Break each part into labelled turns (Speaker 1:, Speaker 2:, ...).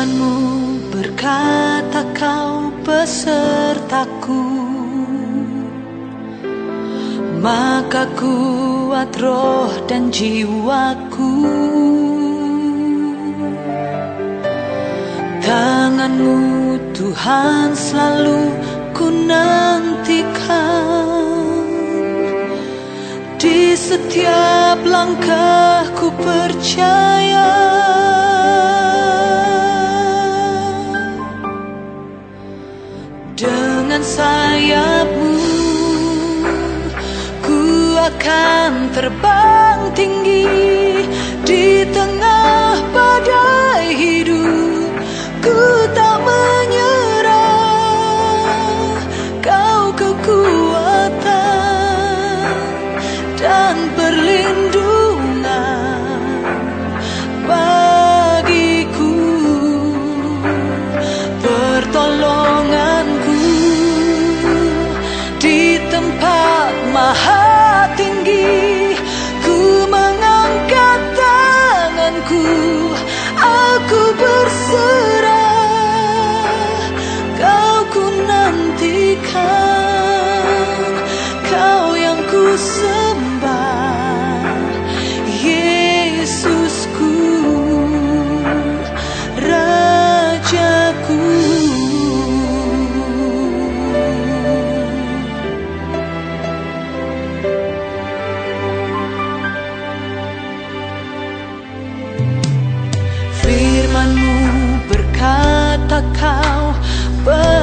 Speaker 1: Firmanmu berkata kau besertaku Maka kuat roh dan jiwaku. Tanganmu Tuhan selalu ku nantikan. Di setiap langkahku percaya Dengan sayapmu Ku akan terbang tinggi Di tengah badai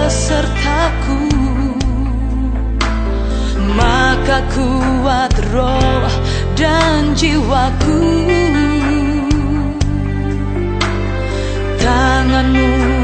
Speaker 1: besertaku. Maka kuat roh dan jiwaku. Tanganmu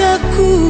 Speaker 1: wajahku